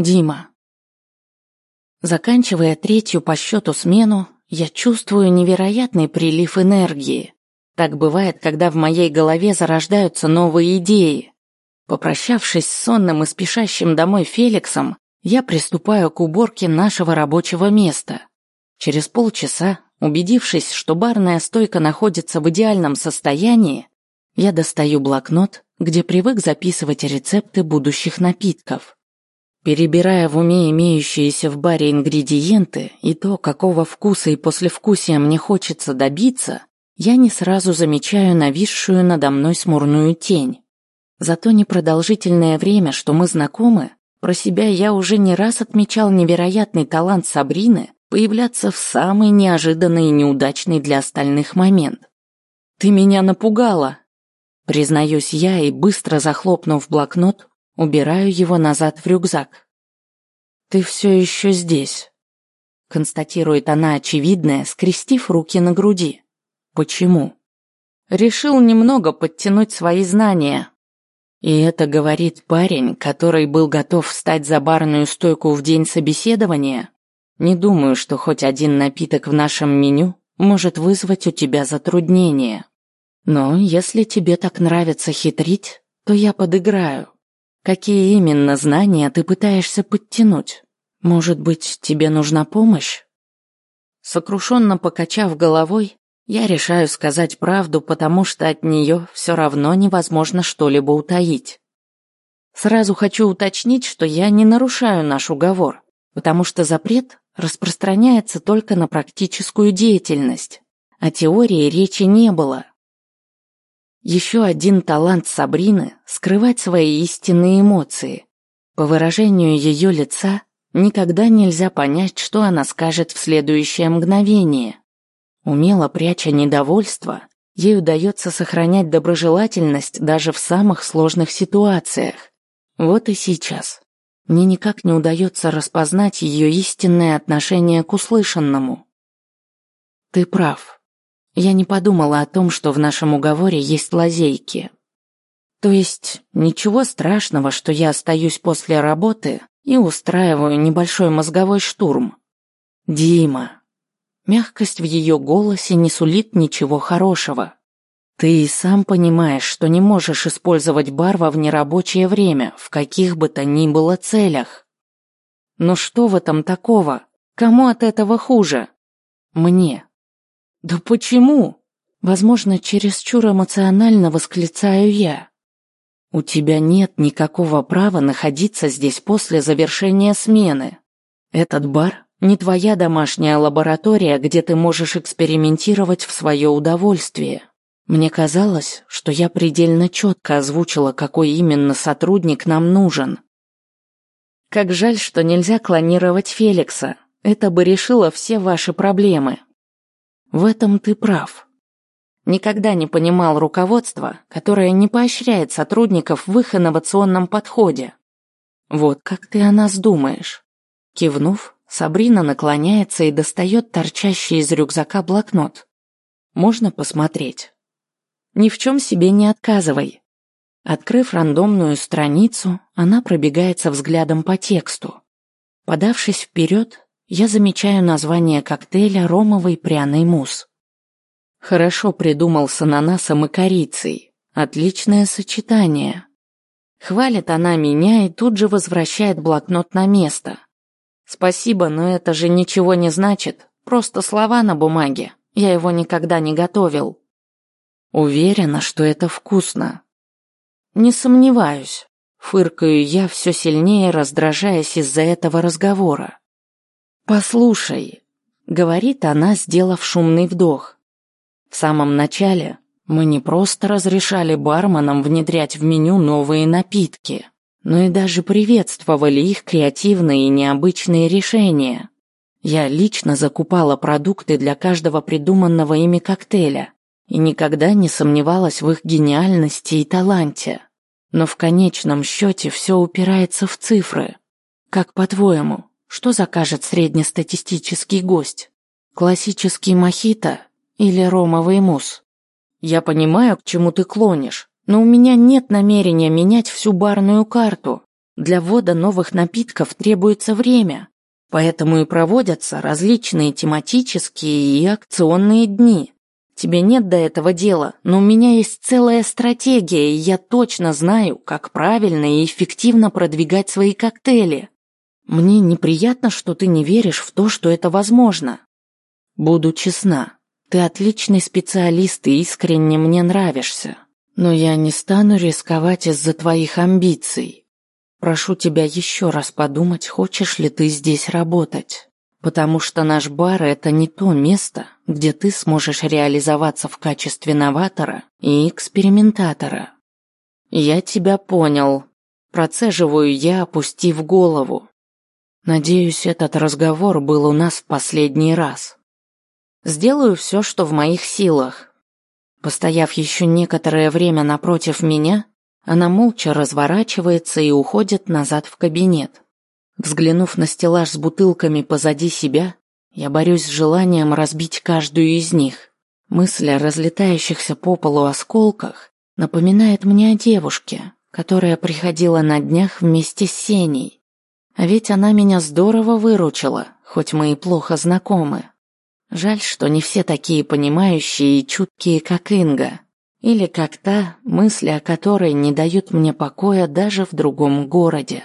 Дима. Заканчивая третью по счету смену, я чувствую невероятный прилив энергии. Так бывает, когда в моей голове зарождаются новые идеи. Попрощавшись с сонным и спешащим домой Феликсом, я приступаю к уборке нашего рабочего места. Через полчаса, убедившись, что барная стойка находится в идеальном состоянии, я достаю блокнот, где привык записывать рецепты будущих напитков. Перебирая в уме имеющиеся в баре ингредиенты и то, какого вкуса и послевкусия мне хочется добиться, я не сразу замечаю нависшую надо мной смурную тень. За то непродолжительное время, что мы знакомы, про себя я уже не раз отмечал невероятный талант Сабрины появляться в самый неожиданный и неудачный для остальных момент. «Ты меня напугала!» Признаюсь я и, быстро захлопнув блокнот, Убираю его назад в рюкзак. «Ты все еще здесь», — констатирует она очевидное, скрестив руки на груди. «Почему?» «Решил немного подтянуть свои знания». И это говорит парень, который был готов встать за барную стойку в день собеседования. Не думаю, что хоть один напиток в нашем меню может вызвать у тебя затруднения. Но если тебе так нравится хитрить, то я подыграю. Какие именно знания ты пытаешься подтянуть? Может быть, тебе нужна помощь? Сокрушенно покачав головой, я решаю сказать правду, потому что от нее все равно невозможно что-либо утаить. Сразу хочу уточнить, что я не нарушаю наш уговор, потому что запрет распространяется только на практическую деятельность, о теории речи не было. Еще один талант Сабрины – скрывать свои истинные эмоции. По выражению ее лица никогда нельзя понять, что она скажет в следующее мгновение. Умело пряча недовольство, ей удается сохранять доброжелательность даже в самых сложных ситуациях. Вот и сейчас. Мне никак не удается распознать ее истинное отношение к услышанному. Ты прав. Я не подумала о том, что в нашем уговоре есть лазейки. То есть ничего страшного, что я остаюсь после работы и устраиваю небольшой мозговой штурм. Дима. Мягкость в ее голосе не сулит ничего хорошего. Ты и сам понимаешь, что не можешь использовать бар во внерабочее время, в каких бы то ни было целях. Но что в этом такого? Кому от этого хуже? Мне. «Да почему?» Возможно, чересчур эмоционально восклицаю я. «У тебя нет никакого права находиться здесь после завершения смены. Этот бар не твоя домашняя лаборатория, где ты можешь экспериментировать в свое удовольствие. Мне казалось, что я предельно четко озвучила, какой именно сотрудник нам нужен. Как жаль, что нельзя клонировать Феликса. Это бы решило все ваши проблемы. В этом ты прав. Никогда не понимал руководства, которое не поощряет сотрудников в их инновационном подходе. Вот как ты о нас думаешь? Кивнув, Сабрина наклоняется и достает торчащий из рюкзака блокнот. Можно посмотреть? Ни в чем себе не отказывай. Открыв рандомную страницу, она пробегается взглядом по тексту. Подавшись вперед, я замечаю название коктейля «Ромовый пряный мусс». Хорошо придумал с ананасом и корицей. Отличное сочетание. Хвалит она меня и тут же возвращает блокнот на место. Спасибо, но это же ничего не значит. Просто слова на бумаге. Я его никогда не готовил. Уверена, что это вкусно. Не сомневаюсь. Фыркаю я все сильнее, раздражаясь из-за этого разговора. «Послушай», — говорит она, сделав шумный вдох. «В самом начале мы не просто разрешали барменам внедрять в меню новые напитки, но и даже приветствовали их креативные и необычные решения. Я лично закупала продукты для каждого придуманного ими коктейля и никогда не сомневалась в их гениальности и таланте. Но в конечном счете все упирается в цифры. Как по-твоему, что закажет среднестатистический гость? Классический мохито или ромовый мусс? Я понимаю, к чему ты клонишь, но у меня нет намерения менять всю барную карту. Для ввода новых напитков требуется время, поэтому и проводятся различные тематические и акционные дни. Тебе нет до этого дела, но у меня есть целая стратегия, и я точно знаю, как правильно и эффективно продвигать свои коктейли. Мне неприятно, что ты не веришь в то, что это возможно. Буду честна, ты отличный специалист и искренне мне нравишься. Но я не стану рисковать из-за твоих амбиций. Прошу тебя еще раз подумать, хочешь ли ты здесь работать. Потому что наш бар – это не то место, где ты сможешь реализоваться в качестве новатора и экспериментатора. Я тебя понял. Процеживаю я, опустив голову. Надеюсь, этот разговор был у нас в последний раз. Сделаю все, что в моих силах. Постояв еще некоторое время напротив меня, она молча разворачивается и уходит назад в кабинет. Взглянув на стеллаж с бутылками позади себя, я борюсь с желанием разбить каждую из них. Мысль о разлетающихся по полу осколках напоминает мне о девушке, которая приходила на днях вместе с Сеней. А ведь она меня здорово выручила, хоть мы и плохо знакомы. Жаль, что не все такие понимающие и чуткие, как Инга. Или как та, мысли о которой не дают мне покоя даже в другом городе.